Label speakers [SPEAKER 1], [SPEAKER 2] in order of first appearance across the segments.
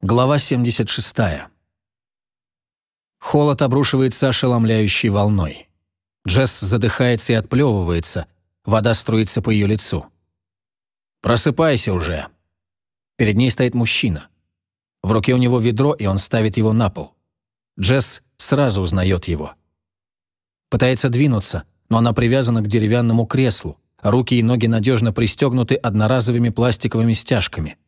[SPEAKER 1] Глава 76. Холод обрушивается ошеломляющей волной. Джесс задыхается и отплевывается, вода струится по ее лицу. «Просыпайся уже!» Перед ней стоит мужчина. В руке у него ведро, и он ставит его на пол. Джесс сразу узнает его. Пытается двинуться, но она привязана к деревянному креслу. Руки и ноги надежно пристегнуты одноразовыми пластиковыми стяжками.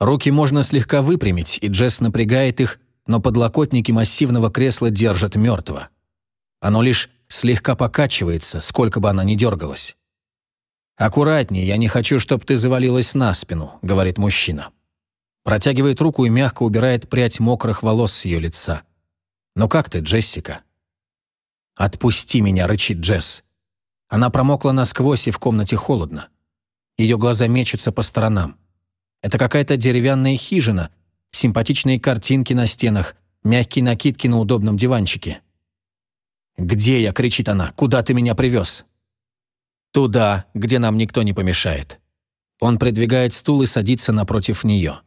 [SPEAKER 1] Руки можно слегка выпрямить, и Джесс напрягает их, но подлокотники массивного кресла держат мертво. Оно лишь слегка покачивается, сколько бы она ни дергалась. «Аккуратнее, я не хочу, чтобы ты завалилась на спину», — говорит мужчина. Протягивает руку и мягко убирает прядь мокрых волос с ее лица. «Ну как ты, Джессика?» «Отпусти меня», — рычит Джесс. Она промокла насквозь, и в комнате холодно. Ее глаза мечутся по сторонам. Это какая-то деревянная хижина, симпатичные картинки на стенах, мягкие накидки на удобном диванчике. «Где я?» — кричит она. «Куда ты меня привез?» «Туда, где нам никто не помешает». Он придвигает стул и садится напротив нее.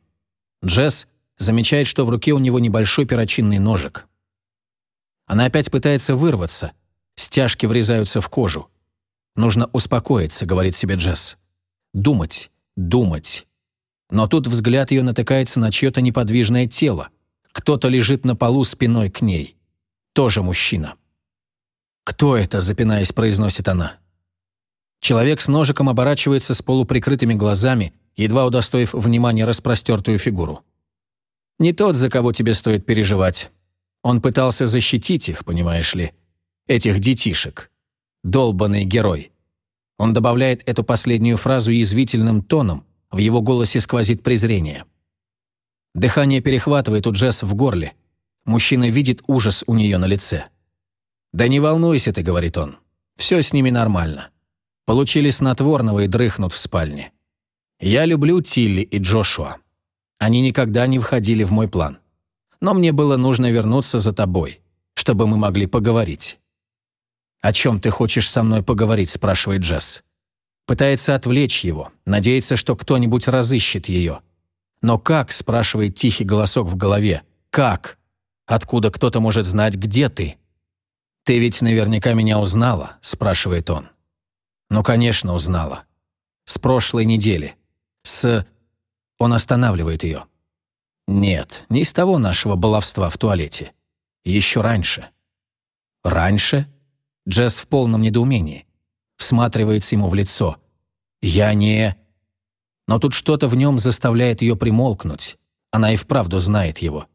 [SPEAKER 1] Джесс замечает, что в руке у него небольшой перочинный ножик. Она опять пытается вырваться. Стяжки врезаются в кожу. «Нужно успокоиться», — говорит себе Джесс. «Думать, думать, но тут взгляд ее натыкается на чье-то неподвижное тело. Кто-то лежит на полу спиной к ней. Тоже мужчина. «Кто это?» – запинаясь, произносит она. Человек с ножиком оборачивается с полуприкрытыми глазами, едва удостоив внимания распростертую фигуру. «Не тот, за кого тебе стоит переживать. Он пытался защитить их, понимаешь ли, этих детишек. Долбанный герой». Он добавляет эту последнюю фразу язвительным тоном, в его голосе сквозит презрение. Дыхание перехватывает у Джесс в горле. Мужчина видит ужас у нее на лице. «Да не волнуйся ты», — говорит он. «Все с ними нормально. Получили снотворного и дрыхнут в спальне. Я люблю Тилли и Джошуа. Они никогда не входили в мой план. Но мне было нужно вернуться за тобой, чтобы мы могли поговорить». «О чем ты хочешь со мной поговорить?» – спрашивает Джесс. Пытается отвлечь его, надеется, что кто-нибудь разыщет ее. «Но как?» – спрашивает тихий голосок в голове. «Как? Откуда кто-то может знать, где ты?» «Ты ведь наверняка меня узнала?» – спрашивает он. «Ну, конечно, узнала. С прошлой недели. С...» Он останавливает ее. «Нет, не из того нашего баловства в туалете. Еще раньше». «Раньше?» Джесс в полном недоумении всматривается ему в лицо. «Я не...» Но тут что-то в нем заставляет ее примолкнуть. Она и вправду знает его.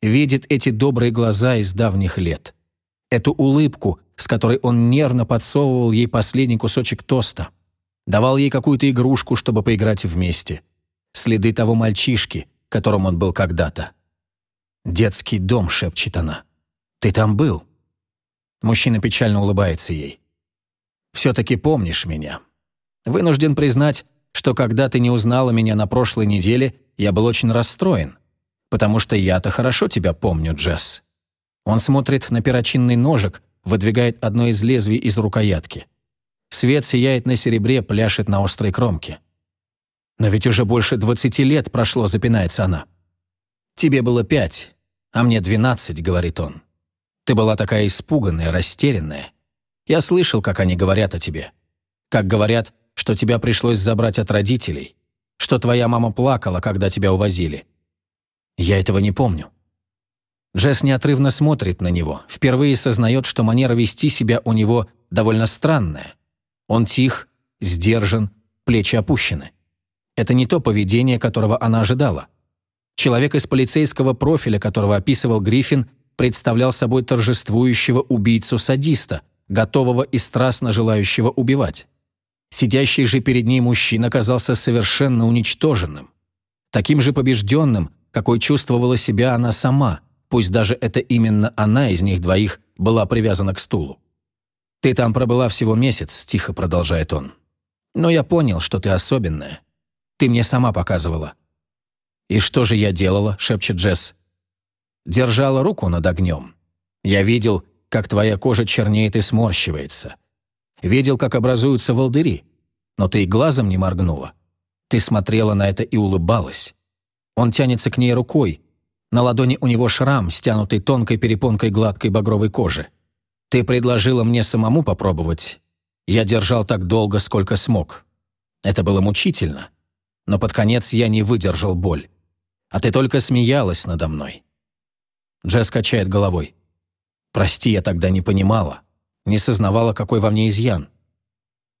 [SPEAKER 1] Видит эти добрые глаза из давних лет. Эту улыбку, с которой он нервно подсовывал ей последний кусочек тоста. Давал ей какую-то игрушку, чтобы поиграть вместе. Следы того мальчишки, которым он был когда-то. «Детский дом», — шепчет она. «Ты там был?» Мужчина печально улыбается ей. «Все-таки помнишь меня. Вынужден признать, что когда ты не узнала меня на прошлой неделе, я был очень расстроен, потому что я-то хорошо тебя помню, Джесс». Он смотрит на перочинный ножик, выдвигает одно из лезвий из рукоятки. Свет сияет на серебре, пляшет на острой кромке. «Но ведь уже больше двадцати лет прошло», — запинается она. «Тебе было пять, а мне двенадцать», — говорит он. «Ты была такая испуганная, растерянная. Я слышал, как они говорят о тебе. Как говорят, что тебя пришлось забрать от родителей, что твоя мама плакала, когда тебя увозили. Я этого не помню. Джесс неотрывно смотрит на него, впервые сознает, что манера вести себя у него довольно странная. Он тих, сдержан, плечи опущены. Это не то поведение, которого она ожидала. Человек из полицейского профиля, которого описывал Гриффин, представлял собой торжествующего убийцу-садиста, готового и страстно желающего убивать. Сидящий же перед ней мужчина казался совершенно уничтоженным. Таким же побежденным, какой чувствовала себя она сама, пусть даже это именно она из них двоих была привязана к стулу. «Ты там пробыла всего месяц», — тихо продолжает он. «Но я понял, что ты особенная. Ты мне сама показывала». «И что же я делала?» — шепчет Джесс. «Держала руку над огнем. Я видел, как твоя кожа чернеет и сморщивается. Видел, как образуются волдыри, но ты и глазом не моргнула. Ты смотрела на это и улыбалась. Он тянется к ней рукой, На ладони у него шрам, стянутый тонкой перепонкой гладкой багровой кожи. Ты предложила мне самому попробовать. Я держал так долго, сколько смог. Это было мучительно. Но под конец я не выдержал боль. А ты только смеялась надо мной. Джесс качает головой. Прости, я тогда не понимала. Не сознавала, какой во мне изъян.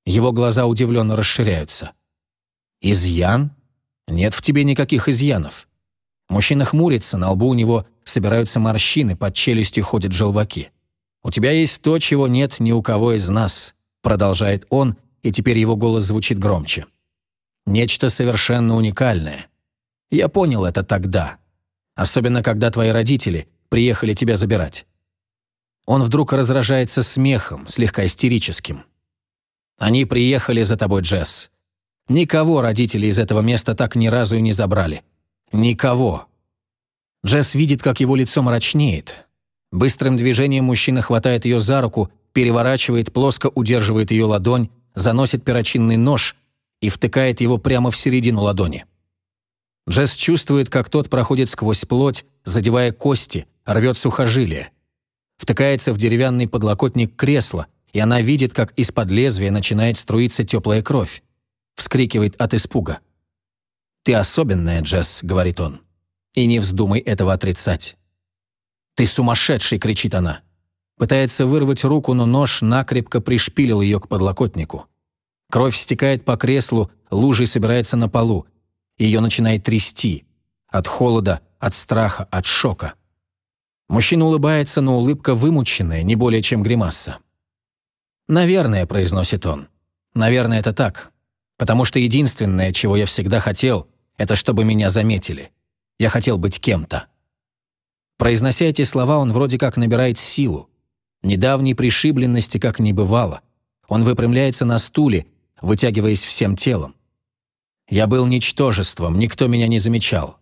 [SPEAKER 1] Его глаза удивленно расширяются. «Изъян? Нет в тебе никаких изъянов». Мужчина хмурится, на лбу у него собираются морщины, под челюстью ходят желваки. «У тебя есть то, чего нет ни у кого из нас», продолжает он, и теперь его голос звучит громче. «Нечто совершенно уникальное. Я понял это тогда. Особенно, когда твои родители приехали тебя забирать». Он вдруг разражается смехом, слегка истерическим. «Они приехали за тобой, Джесс. Никого родители из этого места так ни разу и не забрали. Никого». Джесс видит, как его лицо мрачнеет. Быстрым движением мужчина хватает ее за руку, переворачивает, плоско удерживает ее ладонь, заносит перочинный нож и втыкает его прямо в середину ладони. Джесс чувствует, как тот проходит сквозь плоть, задевая кости, рвет сухожилия. Втыкается в деревянный подлокотник кресла, и она видит, как из-под лезвия начинает струиться теплая кровь. Вскрикивает от испуга. «Ты особенная, Джесс», — говорит он. «И не вздумай этого отрицать». «Ты сумасшедший!» — кричит она. Пытается вырвать руку, но нож накрепко пришпилил ее к подлокотнику. Кровь стекает по креслу, лужей собирается на полу. Ее начинает трясти. От холода, от страха, от шока. Мужчина улыбается, но улыбка вымученная, не более чем гримаса. «Наверное», — произносит он. «Наверное, это так. Потому что единственное, чего я всегда хотел, это чтобы меня заметили. Я хотел быть кем-то». Произнося эти слова, он вроде как набирает силу. Недавней пришибленности как не бывало. Он выпрямляется на стуле, вытягиваясь всем телом. Я был ничтожеством, никто меня не замечал.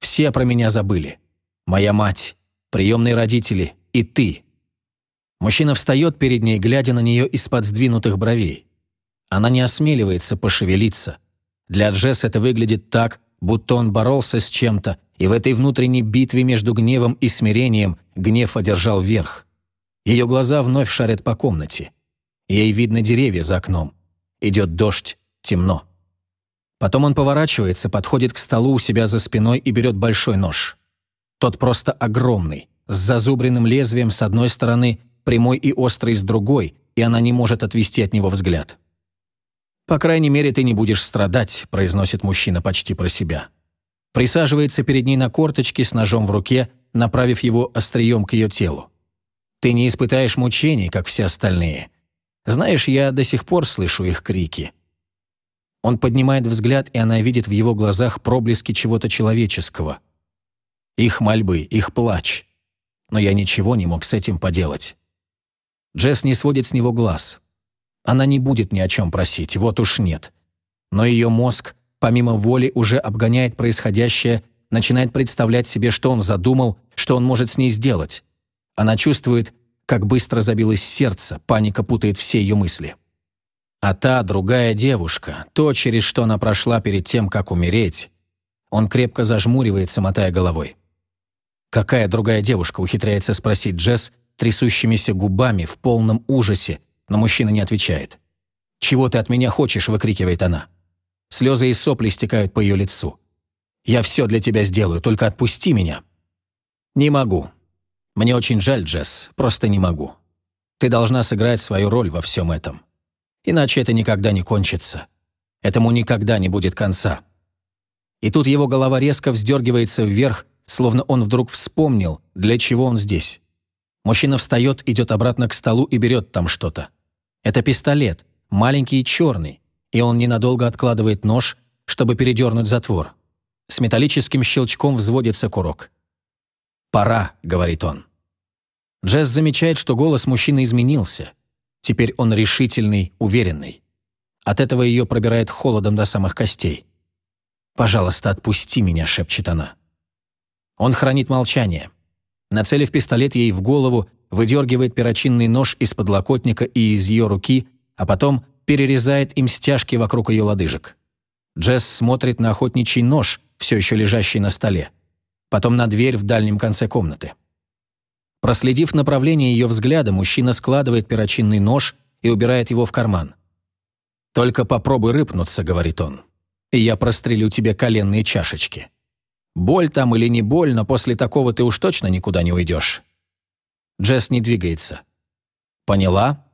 [SPEAKER 1] Все про меня забыли. Моя мать, приемные родители и ты. Мужчина встает перед ней, глядя на нее из-под сдвинутых бровей. Она не осмеливается пошевелиться. Для Джесс это выглядит так, будто он боролся с чем-то, и в этой внутренней битве между гневом и смирением гнев одержал верх. Ее глаза вновь шарят по комнате. Ей видно деревья за окном. Идет дождь, темно. Потом он поворачивается, подходит к столу у себя за спиной и берет большой нож. Тот просто огромный, с зазубренным лезвием с одной стороны, прямой и острый с другой, и она не может отвести от него взгляд. «По крайней мере, ты не будешь страдать», – произносит мужчина почти про себя. Присаживается перед ней на корточке с ножом в руке, направив его острием к ее телу. Ты не испытаешь мучений, как все остальные. Знаешь, я до сих пор слышу их крики». Он поднимает взгляд, и она видит в его глазах проблески чего-то человеческого. Их мольбы, их плач. Но я ничего не мог с этим поделать. Джесс не сводит с него глаз. Она не будет ни о чем просить, вот уж нет. Но ее мозг, помимо воли, уже обгоняет происходящее, начинает представлять себе, что он задумал, что он может с ней сделать. Она чувствует, как быстро забилось сердце, паника путает все ее мысли. А та, другая девушка, то, через что она прошла перед тем, как умереть, он крепко зажмуривается, мотая головой. «Какая другая девушка?» – ухитряется спросить Джесс трясущимися губами в полном ужасе, но мужчина не отвечает. «Чего ты от меня хочешь?» – выкрикивает она. Слезы и сопли стекают по ее лицу. «Я все для тебя сделаю, только отпусти меня». «Не могу. Мне очень жаль, Джесс, просто не могу. Ты должна сыграть свою роль во всем этом. Иначе это никогда не кончится. Этому никогда не будет конца. И тут его голова резко вздергивается вверх, словно он вдруг вспомнил, для чего он здесь. Мужчина встает, идет обратно к столу и берет там что-то. Это пистолет, маленький и черный, и он ненадолго откладывает нож, чтобы передернуть затвор. С металлическим щелчком взводится курок. «Пора», — говорит он. Джесс замечает, что голос мужчины изменился. Теперь он решительный, уверенный. От этого ее пробирает холодом до самых костей. «Пожалуйста, отпусти меня», — шепчет она. Он хранит молчание. Нацелив пистолет ей в голову, выдергивает перочинный нож из подлокотника и из ее руки, а потом перерезает им стяжки вокруг ее лодыжек. Джесс смотрит на охотничий нож, все еще лежащий на столе. потом на дверь в дальнем конце комнаты. Проследив направление ее взгляда, мужчина складывает перочинный нож и убирает его в карман. «Только попробуй рыпнуться», — говорит он, — «и я прострелю тебе коленные чашечки. Боль там или не боль, но после такого ты уж точно никуда не уйдешь». Джесс не двигается. «Поняла?»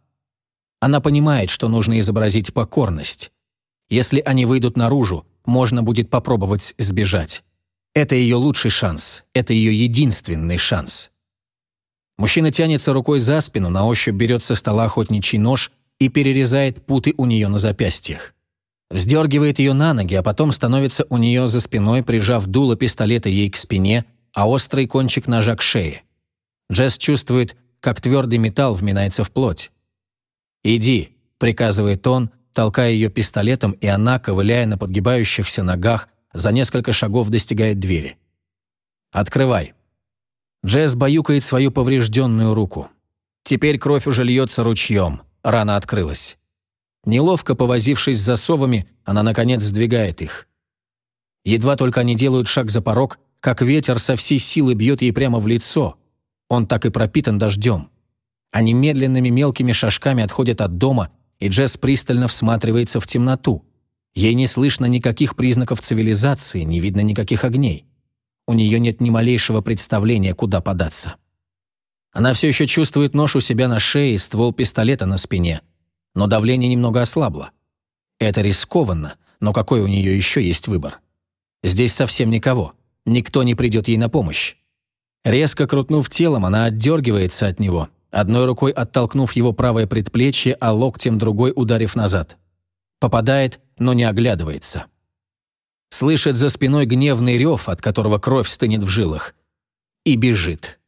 [SPEAKER 1] Она понимает, что нужно изобразить покорность. Если они выйдут наружу, можно будет попробовать сбежать. Это ее лучший шанс, это ее единственный шанс. Мужчина тянется рукой за спину, на ощупь берет со стола охотничий нож и перерезает путы у нее на запястьях. Вздергивает ее на ноги, а потом становится у нее за спиной, прижав дуло пистолета ей к спине, а острый кончик ножа к шее. Джесс чувствует, как твердый металл вминается в плоть. «Иди», — приказывает он, толкая ее пистолетом, и она, ковыляя на подгибающихся ногах, за несколько шагов достигает двери. «Открывай». Джесс баюкает свою поврежденную руку. Теперь кровь уже льется ручьем, рана открылась. Неловко повозившись с засовами, она, наконец, сдвигает их. Едва только они делают шаг за порог, как ветер со всей силы бьет ей прямо в лицо. Он так и пропитан дождем. Они медленными мелкими шажками отходят от дома, и Джесс пристально всматривается в темноту. Ей не слышно никаких признаков цивилизации, не видно никаких огней. У нее нет ни малейшего представления, куда податься. Она все еще чувствует нож у себя на шее и ствол пистолета на спине, но давление немного ослабло. Это рискованно, но какой у нее еще есть выбор? Здесь совсем никого, никто не придет ей на помощь. Резко крутнув телом, она отдергивается от него, одной рукой оттолкнув его правое предплечье, а локтем другой ударив назад. Попадает, но не оглядывается. Слышит за спиной гневный рев, от которого кровь стынет в жилах. И бежит.